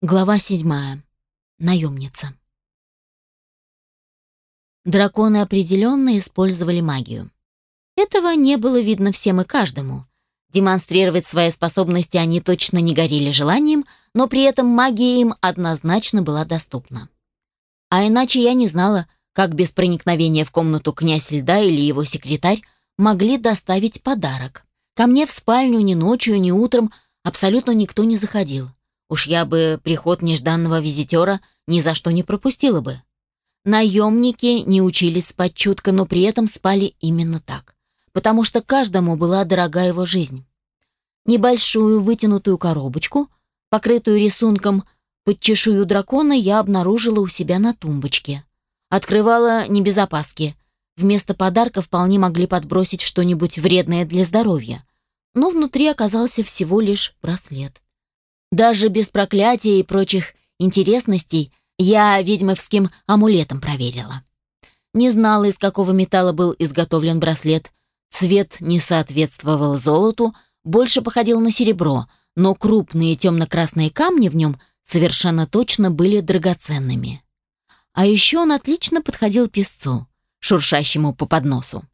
Глава седьмая. Наемница. Драконы определенно использовали магию. Этого не было видно всем и каждому. Демонстрировать свои способности они точно не горели желанием, но при этом магия им однозначно была доступна. А иначе я не знала, как без проникновения в комнату князь льда или его секретарь могли доставить подарок. Ко мне в спальню ни ночью, ни утром абсолютно никто не заходил. Уж я бы приход нежданного визитера ни за что не пропустила бы. Наемники не учились спать чутко, но при этом спали именно так, потому что каждому была дорога его жизнь. Небольшую вытянутую коробочку, покрытую рисунком под чешую дракона, я обнаружила у себя на тумбочке. Открывала не без опаски. Вместо подарка вполне могли подбросить что-нибудь вредное для здоровья. Но внутри оказался всего лишь браслет. Даже без проклятия и прочих интересностей я ведьмовским амулетом проверила. Не знала, из какого металла был изготовлен браслет. Цвет не соответствовал золоту, больше походил на серебро, но крупные темно-красные камни в нем совершенно точно были драгоценными. А еще он отлично подходил песцу, шуршащему по подносу.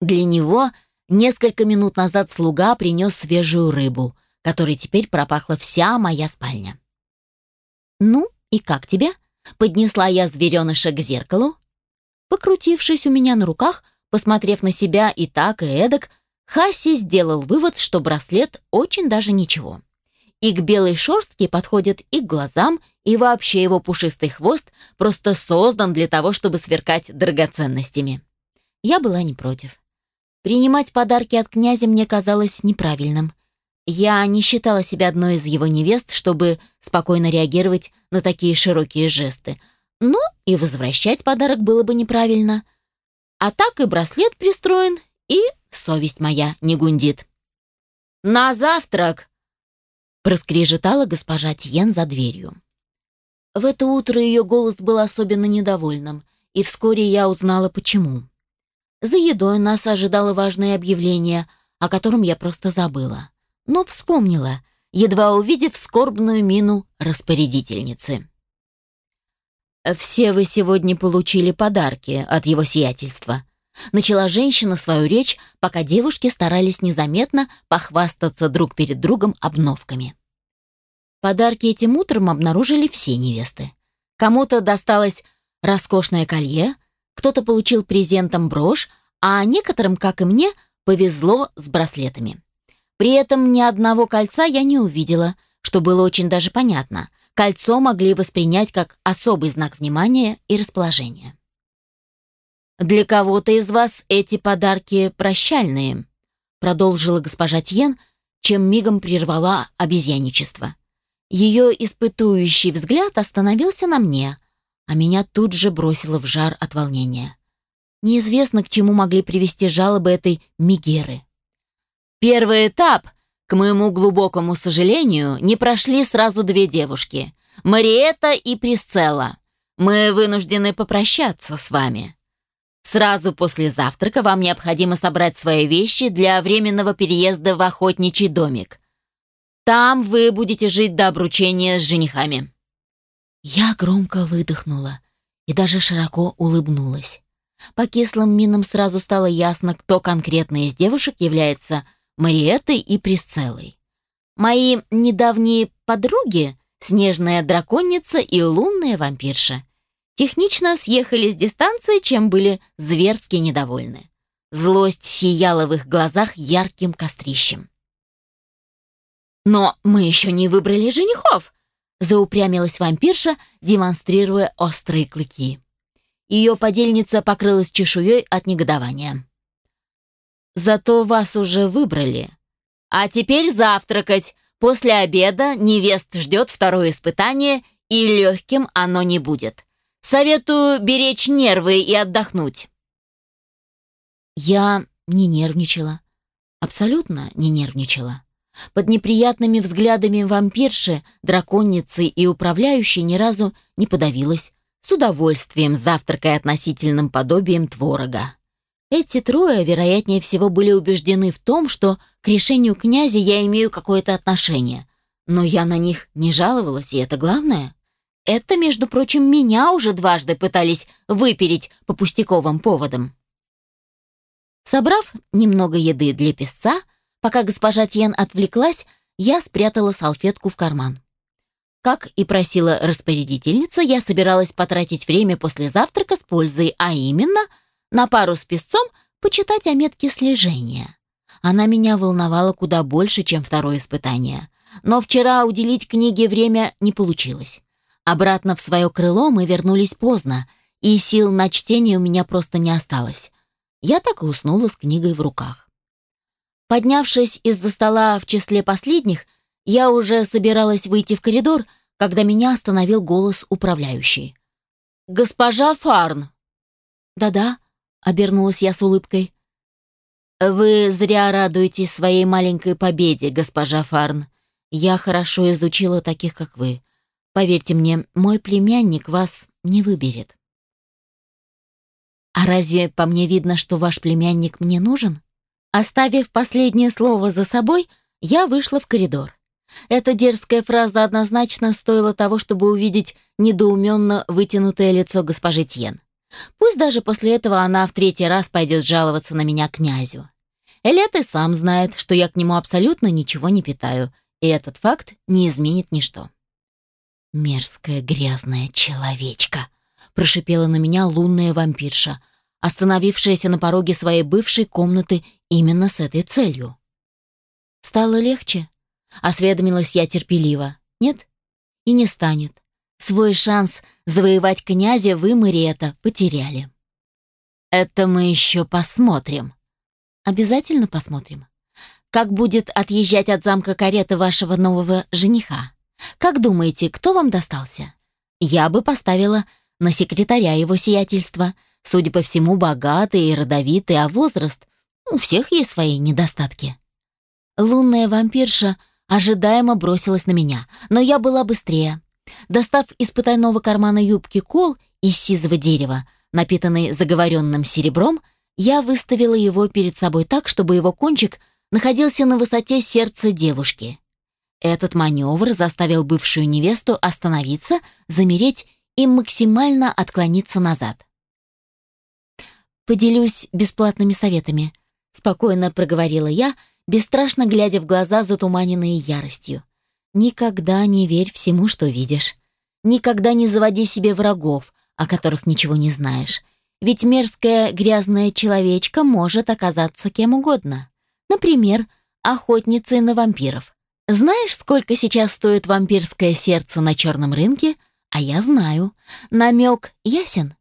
Для него несколько минут назад слуга принес свежую рыбу — которой теперь пропахла вся моя спальня. «Ну, и как тебе?» — поднесла я звереныша к зеркалу. Покрутившись у меня на руках, посмотрев на себя и так, и эдак, Хасси сделал вывод, что браслет очень даже ничего. И к белой шерстке подходит и к глазам, и вообще его пушистый хвост просто создан для того, чтобы сверкать драгоценностями. Я была не против. Принимать подарки от князя мне казалось неправильным. Я не считала себя одной из его невест, чтобы спокойно реагировать на такие широкие жесты. Но и возвращать подарок было бы неправильно. А так и браслет пристроен, и совесть моя не гундит. «На завтрак!» — проскрежетала госпожа Тьен за дверью. В это утро ее голос был особенно недовольным, и вскоре я узнала, почему. За едой нас ожидало важное объявление, о котором я просто забыла но вспомнила, едва увидев скорбную мину распорядительницы. «Все вы сегодня получили подарки от его сиятельства», Начала женщина свою речь, пока девушки старались незаметно похвастаться друг перед другом обновками. Подарки этим утром обнаружили все невесты. Кому-то досталось роскошное колье, кто-то получил презентом брошь, а некоторым, как и мне, повезло с браслетами. При этом ни одного кольца я не увидела, что было очень даже понятно. Кольцо могли воспринять как особый знак внимания и расположения. «Для кого-то из вас эти подарки прощальные», продолжила госпожа Тьен, чем мигом прервала обезьяничество. Ее испытующий взгляд остановился на мне, а меня тут же бросило в жар от волнения. Неизвестно, к чему могли привести жалобы этой Мигеры. Первый этап, к моему глубокому сожалению, не прошли сразу две девушки — Мариэта и Присцелла. Мы вынуждены попрощаться с вами. Сразу после завтрака вам необходимо собрать свои вещи для временного переезда в охотничий домик. Там вы будете жить до обручения с женихами». Я громко выдохнула и даже широко улыбнулась. По кислым минам сразу стало ясно, кто конкретно из девушек является Мариеттой и Присцеллой. Мои недавние подруги, снежная драконица и лунная вампирша, технично съехали с дистанции, чем были зверски недовольны. Злость сияла в их глазах ярким кострищем. «Но мы еще не выбрали женихов!» заупрямилась вампирша, демонстрируя острые клыки. Ее подельница покрылась чешуей от негодования. Зато вас уже выбрали. А теперь завтракать. После обеда невест ждет второе испытание, и легким оно не будет. Советую беречь нервы и отдохнуть. Я не нервничала. Абсолютно не нервничала. Под неприятными взглядами вампирши, драконицы и управляющей ни разу не подавилась, с удовольствием завтракая относительным подобием творога. Эти трое, вероятнее всего, были убеждены в том, что к решению князя я имею какое-то отношение. Но я на них не жаловалась, и это главное. Это, между прочим, меня уже дважды пытались выпереть по пустяковым поводам. Собрав немного еды для песца, пока госпожа Тьен отвлеклась, я спрятала салфетку в карман. Как и просила распорядительница, я собиралась потратить время после завтрака с пользой, а именно на пару с песцом почитать о метке слежения. Она меня волновала куда больше, чем второе испытание. Но вчера уделить книге время не получилось. Обратно в свое крыло мы вернулись поздно, и сил на чтение у меня просто не осталось. Я так и уснула с книгой в руках. Поднявшись из-за стола в числе последних, я уже собиралась выйти в коридор, когда меня остановил голос управляющей. «Госпожа Фарн!» «Да-да», — обернулась я с улыбкой. «Вы зря радуетесь своей маленькой победе, госпожа Фарн. Я хорошо изучила таких, как вы. Поверьте мне, мой племянник вас не выберет». «А разве по мне видно, что ваш племянник мне нужен?» Оставив последнее слово за собой, я вышла в коридор. Эта дерзкая фраза однозначно стоила того, чтобы увидеть недоуменно вытянутое лицо госпожи Тьен. Пусть даже после этого она в третий раз пойдет жаловаться на меня князю. Элет и сам знает, что я к нему абсолютно ничего не питаю, и этот факт не изменит ничто. «Мерзкая грязная человечка», — прошипела на меня лунная вампирша, остановившаяся на пороге своей бывшей комнаты именно с этой целью. Стало легче? Осведомилась я терпеливо. Нет? И не станет. Свой шанс завоевать князя вы, Мариэта, потеряли. Это мы еще посмотрим. Обязательно посмотрим. Как будет отъезжать от замка карета вашего нового жениха? Как думаете, кто вам достался? Я бы поставила на секретаря его сиятельства. Судя по всему, богатый и родовитый, а возраст... У всех есть свои недостатки. Лунная вампирша ожидаемо бросилась на меня, но я была быстрее. Достав из потайного кармана юбки кол из сизого дерева, напитанный заговоренным серебром, я выставила его перед собой так, чтобы его кончик находился на высоте сердца девушки. Этот маневр заставил бывшую невесту остановиться, замереть и максимально отклониться назад. «Поделюсь бесплатными советами», — спокойно проговорила я, бесстрашно глядя в глаза, затуманенные яростью. Никогда не верь всему, что видишь. Никогда не заводи себе врагов, о которых ничего не знаешь. Ведь мерзкая грязная человечка может оказаться кем угодно. Например, охотницей на вампиров. Знаешь, сколько сейчас стоит вампирское сердце на черном рынке? А я знаю. Намек ясен.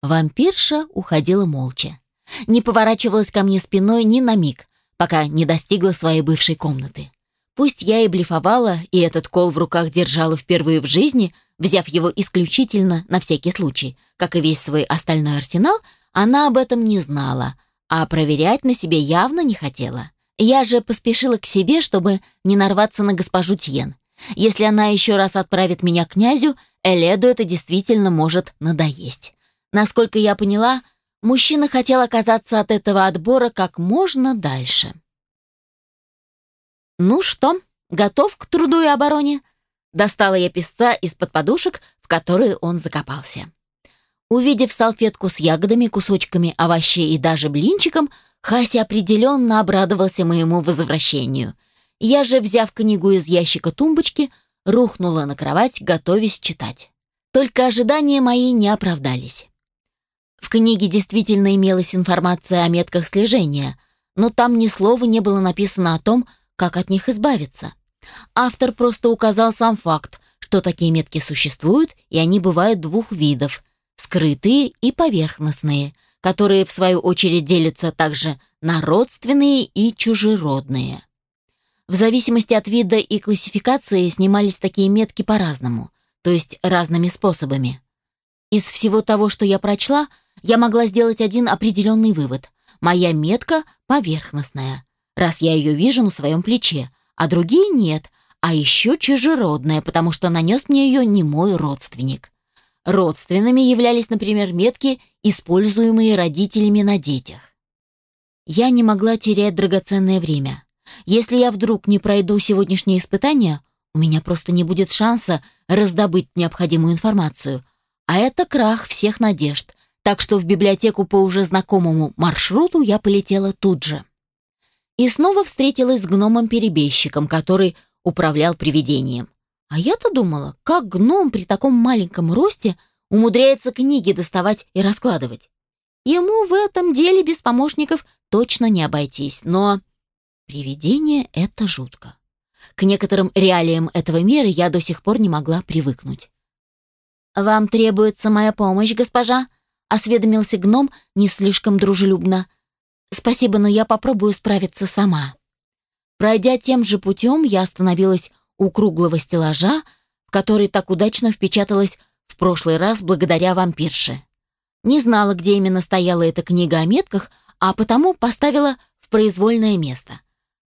Вампирша уходила молча. Не поворачивалась ко мне спиной ни на миг, пока не достигла своей бывшей комнаты. Пусть я и блефовала, и этот кол в руках держала впервые в жизни, взяв его исключительно на всякий случай, как и весь свой остальной арсенал, она об этом не знала, а проверять на себе явно не хотела. Я же поспешила к себе, чтобы не нарваться на госпожу Тьен. Если она еще раз отправит меня к князю, Эледу это действительно может надоесть. Насколько я поняла, Мужчина хотел оказаться от этого отбора как можно дальше. «Ну что, готов к труду и обороне?» Достала я песца из-под подушек, в которые он закопался. Увидев салфетку с ягодами, кусочками овощей и даже блинчиком, Хася определенно обрадовался моему возвращению. Я же, взяв книгу из ящика тумбочки, рухнула на кровать, готовясь читать. Только ожидания мои не оправдались. В книге действительно имелась информация о метках слежения, но там ни слова не было написано о том, как от них избавиться. Автор просто указал сам факт, что такие метки существуют, и они бывают двух видов – скрытые и поверхностные, которые в свою очередь делятся также на родственные и чужеродные. В зависимости от вида и классификации снимались такие метки по-разному, то есть разными способами. Из всего того, что я прочла – я могла сделать один определенный вывод. Моя метка поверхностная, раз я ее вижу на своем плече, а другие нет, а еще чужеродная, потому что нанес мне ее не мой родственник. Родственными являлись, например, метки, используемые родителями на детях. Я не могла терять драгоценное время. Если я вдруг не пройду сегодняшнее испытание, У меня просто не будет шанса раздобыть необходимую информацию. А это крах всех надежд, так что в библиотеку по уже знакомому маршруту я полетела тут же. И снова встретилась с гномом-перебежчиком, который управлял привидением. А я-то думала, как гном при таком маленьком росте умудряется книги доставать и раскладывать. Ему в этом деле без помощников точно не обойтись, но привидение — это жутко. К некоторым реалиям этого мира я до сих пор не могла привыкнуть. «Вам требуется моя помощь, госпожа?» — осведомился гном не слишком дружелюбно. «Спасибо, но я попробую справиться сама». Пройдя тем же путем, я остановилась у круглого стеллажа, в который так удачно впечаталась в прошлый раз благодаря вампирше. Не знала, где именно стояла эта книга о метках, а потому поставила в произвольное место.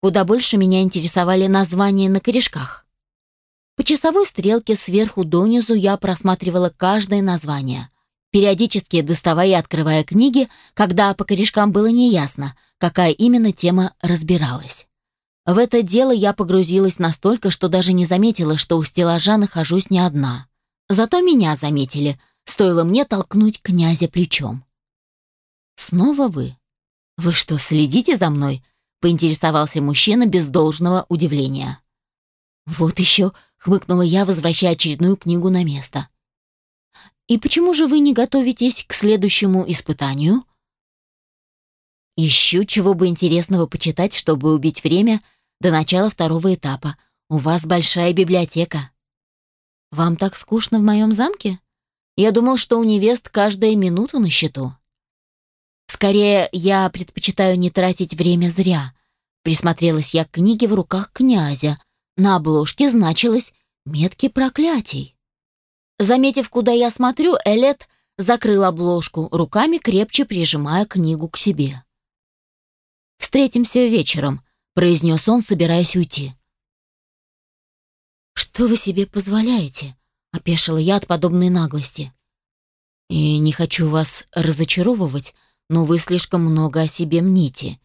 Куда больше меня интересовали названия на корешках. По часовой стрелке сверху донизу я просматривала каждое название, периодически доставая и открывая книги, когда по корешкам было неясно, какая именно тема разбиралась. В это дело я погрузилась настолько, что даже не заметила, что у стеллажа нахожусь не одна. Зато меня заметили, стоило мне толкнуть князя плечом. «Снова вы? Вы что, следите за мной?» — поинтересовался мужчина без должного удивления. «Вот еще», — хмыкнула я, возвращая очередную книгу на место. «И почему же вы не готовитесь к следующему испытанию?» «Ищу чего бы интересного почитать, чтобы убить время до начала второго этапа. У вас большая библиотека. Вам так скучно в моем замке? Я думал, что у невест каждая минута на счету. Скорее, я предпочитаю не тратить время зря. Присмотрелась я к книге в руках князя. На обложке значилось «Метки проклятий». Заметив, куда я смотрю, Элет закрыл обложку, руками крепче прижимая книгу к себе. «Встретимся вечером», произнес он, собираясь уйти. «Что вы себе позволяете?» — опешила я от подобной наглости. «И не хочу вас разочаровывать, но вы слишком много о себе мните.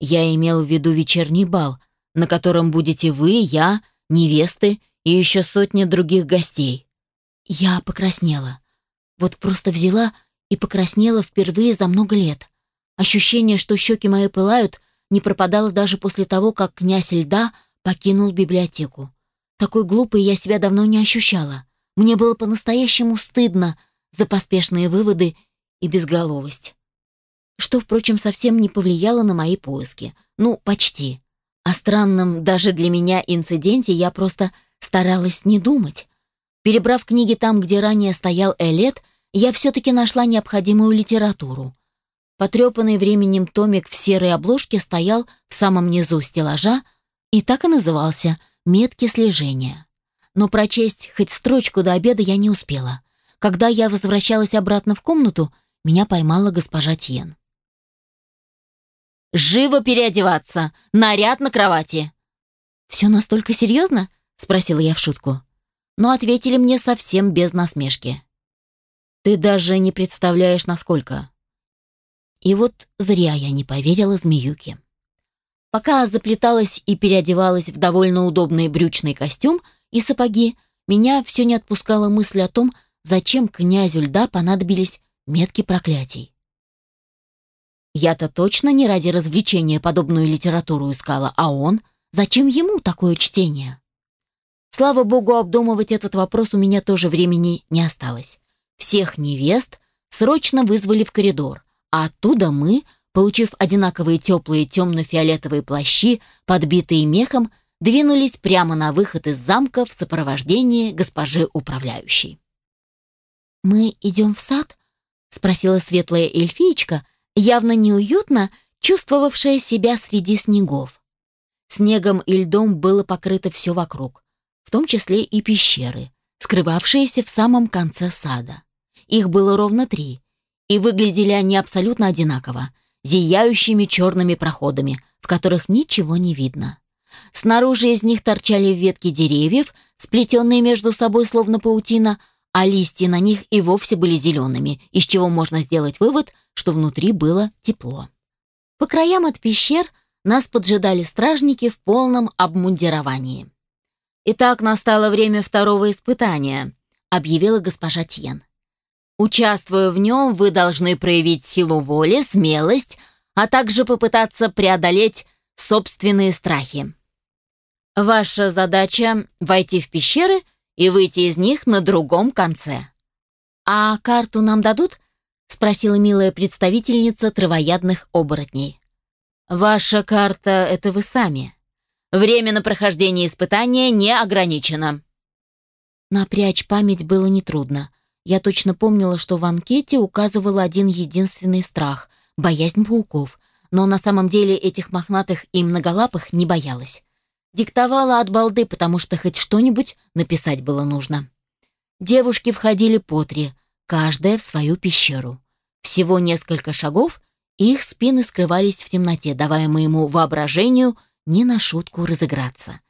Я имел в виду вечерний бал, на котором будете вы, я, невесты и еще сотни других гостей». Я покраснела. Вот просто взяла и покраснела впервые за много лет. Ощущение, что щеки мои пылают, не пропадала даже после того, как князь льда покинул библиотеку. Такой глупой я себя давно не ощущала. Мне было по-настоящему стыдно за поспешные выводы и безголовость. Что, впрочем, совсем не повлияло на мои поиски. Ну, почти. О странном даже для меня инциденте я просто старалась не думать. Перебрав книги там, где ранее стоял Элет, я все-таки нашла необходимую литературу. Потрепанный временем томик в серой обложке стоял в самом низу стеллажа и так и назывался «Метки слежения». Но прочесть хоть строчку до обеда я не успела. Когда я возвращалась обратно в комнату, меня поймала госпожа Тьен. «Живо переодеваться! Наряд на кровати!» «Все настолько серьезно?» — спросила я в шутку. Но ответили мне совсем без насмешки. «Ты даже не представляешь, насколько...» И вот зря я не поверила змеюке. Пока заплеталась и переодевалась в довольно удобный брючный костюм и сапоги, меня все не отпускала мысль о том, зачем князю льда понадобились метки проклятий. Я-то точно не ради развлечения подобную литературу искала, а он? Зачем ему такое чтение? Слава богу, обдумывать этот вопрос у меня тоже времени не осталось. Всех невест срочно вызвали в коридор, а оттуда мы, получив одинаковые теплые темно-фиолетовые плащи, подбитые мехом, двинулись прямо на выход из замка в сопровождении госпожи управляющей. «Мы идем в сад?» — спросила светлая эльфиечка, явно неуютно чувствовавшая себя среди снегов. Снегом и льдом было покрыто все вокруг, в том числе и пещеры, скрывавшиеся в самом конце сада. Их было ровно три, и выглядели они абсолютно одинаково, зияющими черными проходами, в которых ничего не видно. Снаружи из них торчали ветки деревьев, сплетенные между собой словно паутина, а листья на них и вовсе были зелеными, из чего можно сделать вывод, что внутри было тепло. По краям от пещер нас поджидали стражники в полном обмундировании. «Итак, настало время второго испытания», — объявила госпожа Тьен. «Участвуя в нем, вы должны проявить силу воли, смелость, а также попытаться преодолеть собственные страхи. Ваша задача — войти в пещеры и выйти из них на другом конце». «А карту нам дадут?» — спросила милая представительница травоядных оборотней. «Ваша карта — это вы сами. Время на прохождение испытания не ограничено». Напрячь память было нетрудно. Я точно помнила, что в анкете указывал один единственный страх — боязнь пауков, но на самом деле этих мохнатых и многолапых не боялась. Диктовала от балды, потому что хоть что-нибудь написать было нужно. Девушки входили по три, каждая в свою пещеру. Всего несколько шагов, и их спины скрывались в темноте, давая моему воображению не на шутку разыграться.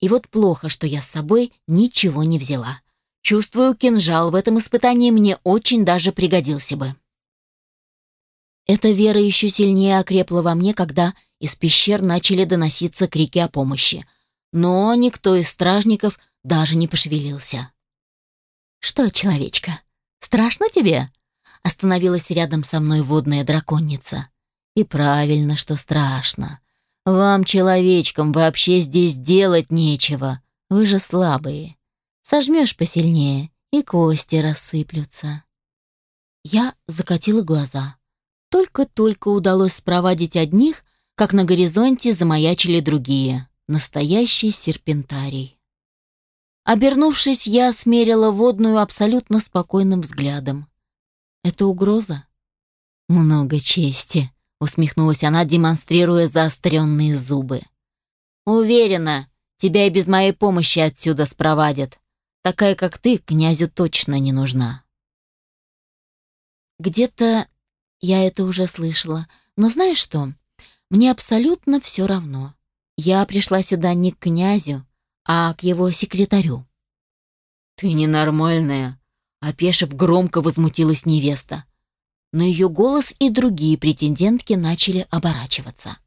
И вот плохо, что я с собой ничего не взяла. Чувствую, кинжал в этом испытании мне очень даже пригодился бы. Эта вера еще сильнее окрепла во мне, когда из пещер начали доноситься крики о помощи. Но никто из стражников даже не пошевелился. «Что, человечка, страшно тебе?» Остановилась рядом со мной водная драконница. «И правильно, что страшно. Вам, человечкам, вообще здесь делать нечего. Вы же слабые. Сожмешь посильнее, и кости рассыплются». Я закатила глаза. Только-только удалось спровадить одних, как на горизонте замаячили другие. Настоящий серпентарий. Обернувшись, я смерила водную абсолютно спокойным взглядом. Это угроза? Много чести, усмехнулась она, демонстрируя заостренные зубы. Уверена, тебя и без моей помощи отсюда спровадят. Такая, как ты, князю точно не нужна. Где-то я это уже слышала, но знаешь что? Мне абсолютно все равно. Я пришла сюда не к князю, а к его секретарю. Ты ненормальная, Опешив, громко возмутилась невеста. Но ее голос и другие претендентки начали оборачиваться.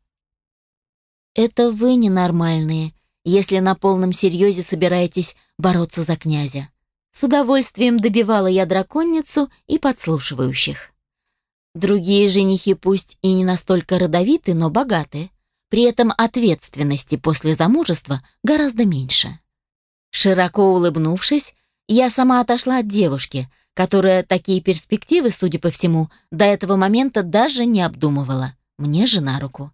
«Это вы ненормальные, если на полном серьезе собираетесь бороться за князя». С удовольствием добивала я драконницу и подслушивающих. Другие женихи пусть и не настолько родовиты, но богаты. При этом ответственности после замужества гораздо меньше. Широко улыбнувшись, я сама отошла от девушки, которая такие перспективы, судя по всему, до этого момента даже не обдумывала. Мне же на руку.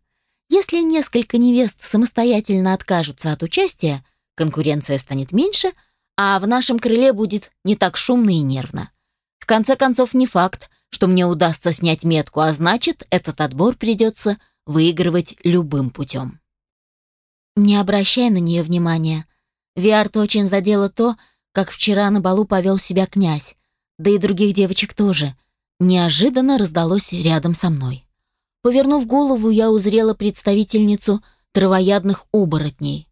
Если несколько невест самостоятельно откажутся от участия, конкуренция станет меньше, а в нашем крыле будет не так шумно и нервно. В конце концов, не факт, что мне удастся снять метку, а значит, этот отбор придется выигрывать любым путем. Не обращай на нее внимания. Виарта очень задела то, как вчера на балу повел себя князь, да и других девочек тоже, неожиданно раздалось рядом со мной. Повернув голову, я узрела представительницу травоядных оборотней.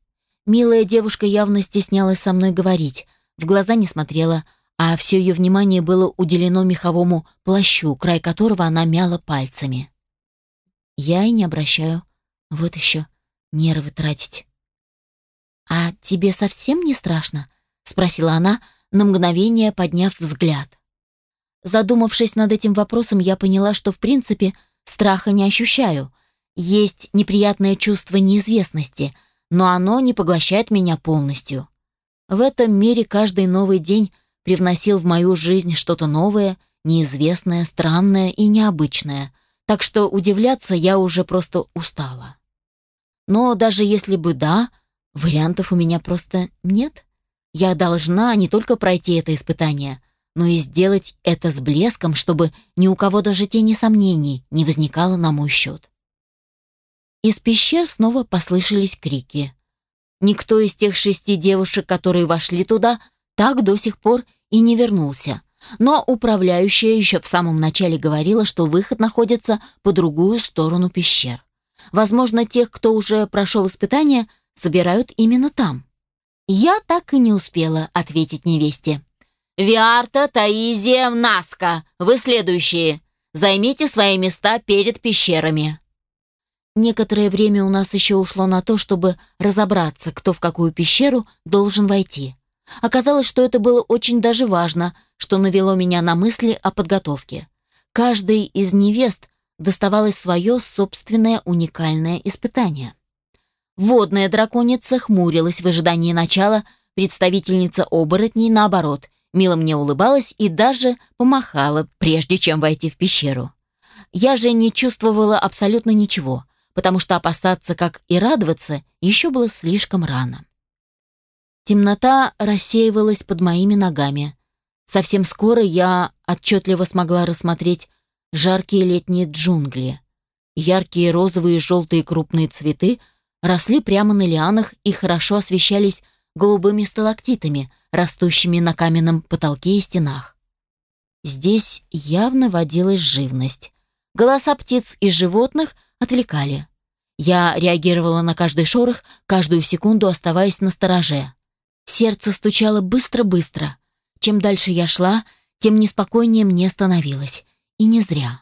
Милая девушка явно стеснялась со мной говорить, в глаза не смотрела, а все ее внимание было уделено меховому плащу, край которого она мяла пальцами. Я и не обращаю. Вот еще нервы тратить. «А тебе совсем не страшно?» спросила она, на мгновение подняв взгляд. Задумавшись над этим вопросом, я поняла, что в принципе страха не ощущаю. Есть неприятное чувство неизвестности, но оно не поглощает меня полностью. В этом мире каждый новый день привносил в мою жизнь что-то новое, неизвестное, странное и необычное, так что удивляться я уже просто устала. Но даже если бы да, вариантов у меня просто нет. Я должна не только пройти это испытание, но и сделать это с блеском, чтобы ни у кого даже тени сомнений не возникало на мой счет. Из пещер снова послышались крики. Никто из тех шести девушек, которые вошли туда, так до сих пор и не вернулся. Но управляющая еще в самом начале говорила, что выход находится по другую сторону пещер. Возможно, тех, кто уже прошел испытание, собирают именно там. Я так и не успела ответить невесте. «Виарта, Таизия, Наска, вы следующие. Займите свои места перед пещерами». Некоторое время у нас еще ушло на то, чтобы разобраться, кто в какую пещеру должен войти. Оказалось, что это было очень даже важно, что навело меня на мысли о подготовке. Каждой из невест доставалось свое собственное уникальное испытание. Водная драконица хмурилась в ожидании начала, представительница оборотней, наоборот, мило мне улыбалась и даже помахала, прежде чем войти в пещеру. Я же не чувствовала абсолютно ничего, потому что опасаться, как и радоваться, еще было слишком рано. Темнота рассеивалась под моими ногами. Совсем скоро я отчетливо смогла рассмотреть жаркие летние джунгли. Яркие розовые и желтые крупные цветы росли прямо на лианах и хорошо освещались голубыми сталактитами, растущими на каменном потолке и стенах. Здесь явно водилась живность. Голоса птиц и животных отвлекали. Я реагировала на каждый шорох, каждую секунду оставаясь на стороже. Сердце стучало быстро-быстро. Чем дальше я шла, тем неспокойнее мне становилось. И не зря.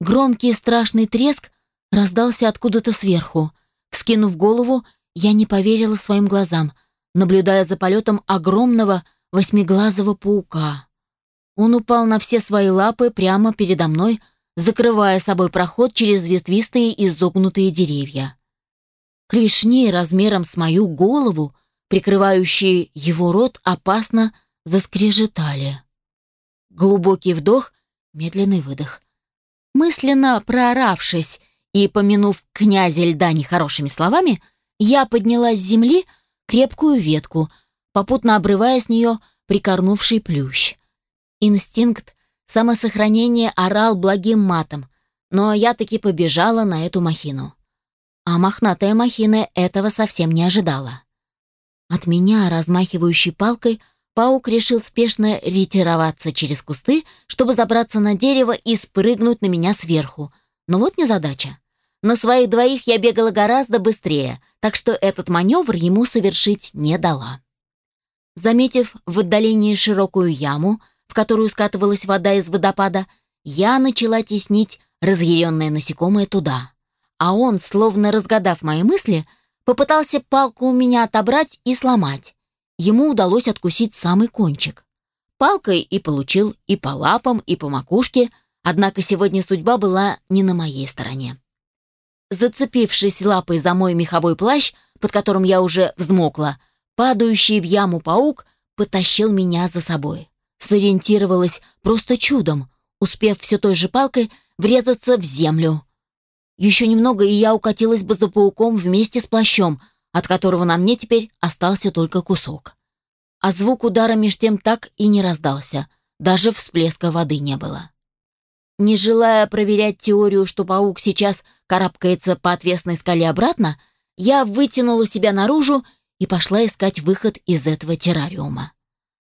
Громкий и страшный треск раздался откуда-то сверху. Вскинув голову, я не поверила своим глазам, наблюдая за полетом огромного восьмиглазого паука. Он упал на все свои лапы прямо передо мной, закрывая собой проход через ветвистые изогнутые деревья. Клешни размером с мою голову, прикрывающие его рот, опасно заскрежетали. Глубокий вдох, медленный выдох. Мысленно прооравшись и помянув князя льда нехорошими словами, я подняла с земли крепкую ветку, попутно обрывая с нее прикорнувший плющ. Инстинкт самосохранения орал благим матом, но я таки побежала на эту махину. А мохнатая махина этого совсем не ожидала. От меня, размахивающей палкой, Паук решил спешно ретироваться через кусты, чтобы забраться на дерево и спрыгнуть на меня сверху. Но вот незадача. На своих двоих я бегала гораздо быстрее, так что этот маневр ему совершить не дала. Заметив в отдалении широкую яму, в которую скатывалась вода из водопада, я начала теснить разъяренное насекомое туда. А он, словно разгадав мои мысли, попытался палку у меня отобрать и сломать ему удалось откусить самый кончик. Палкой и получил и по лапам, и по макушке, однако сегодня судьба была не на моей стороне. Зацепившись лапой за мой меховой плащ, под которым я уже взмокла, падающий в яму паук потащил меня за собой. Сориентировалась просто чудом, успев все той же палкой врезаться в землю. Еще немного, и я укатилась бы за пауком вместе с плащом — от которого на мне теперь остался только кусок. А звук удара меж тем так и не раздался, даже всплеска воды не было. Не желая проверять теорию, что паук сейчас карабкается по отвесной скале обратно, я вытянула себя наружу и пошла искать выход из этого террариума.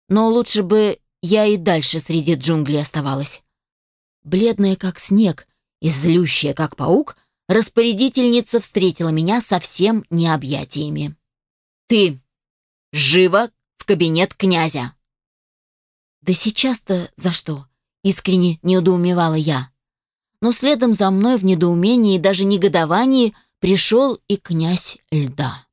Но лучше бы я и дальше среди джунглей оставалась. Бледная как снег и злющая как паук — Распорядительница встретила меня совсем не объятиями. «Ты! Живо в кабинет князя!» «Да сейчас-то за что?» — искренне недоумевала я. Но следом за мной в недоумении и даже негодовании пришел и князь льда.